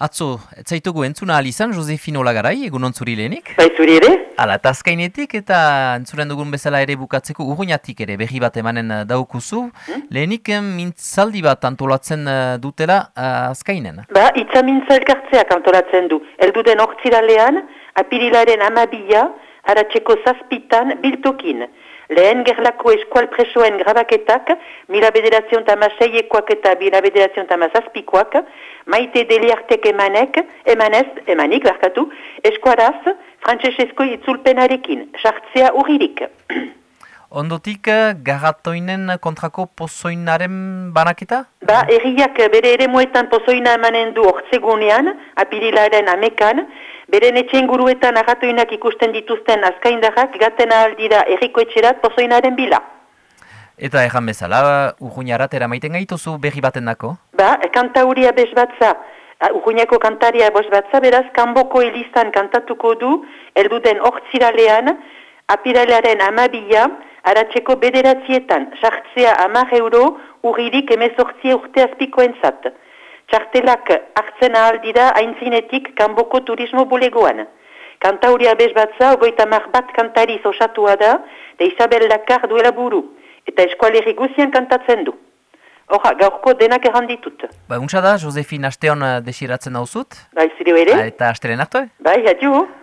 Atzo, etzaitugu entzuna alizan, Josefino Lagarai, egunon zuri lehenik? Bai, zuri ere? Ala, eta azkainetik eta entzuren dugun bezala ere bukatzeko urruñatik ere berri bat emanen eh, daukuzu. Hmm? Lehenik eh, mintzaldi bat antolatzen eh, dutela azkainen. Ba, itza mintza elkartzeak antolatzen du. Eldu den ortsiralean, apirilaren amabila, haratzeko zazpitan, biltokin. Lehen gerlako eskual presoen grabaketak, mila bederazion tama seiekoak eta mila bederazion tama zazpikoak, maite deliartek emanek, emanez, emanik, barkatu, eskuaraz, frantsesesko itzulpenarekin, sartzea urririk. Ondotik, eh, garatoinen kontrako pozoinaren banaketa? Ba, erriak bere ere muetan pozoina emanen du ortsegunean, apirilaren amekan, beren etxen guruetan agatoinak ikusten dituzten azkaindarrak gaten aldira erriko etxerat pozoinaren bila. Eta erran bezala, urruñarat eramaiten gaituzu berri baten dako? Ba, kantauria bez batza, urruñako kantaria bez batza, beraz, kanboko elizan kantatuko du, elduden ortsiralean, apiralearen amabila, haratzeko bederatzietan, sartzea amar euro, urririk emezortzia urte azpikoen zat. Txartelak hartzen ahal dira haintzinetik kanboko turismo bulegoan. Kantauria bez batza, ogoita mar bat kantariz osatua da, de Isabel Dakar duela buru, eta eskualerri guzian kantatzen du. Horra, gaurko denak erranditut. Ba, untsa da, Josefin asteon desiratzen hauzut? Bai, zire ere? Eta astelen arte? Bai, adiu.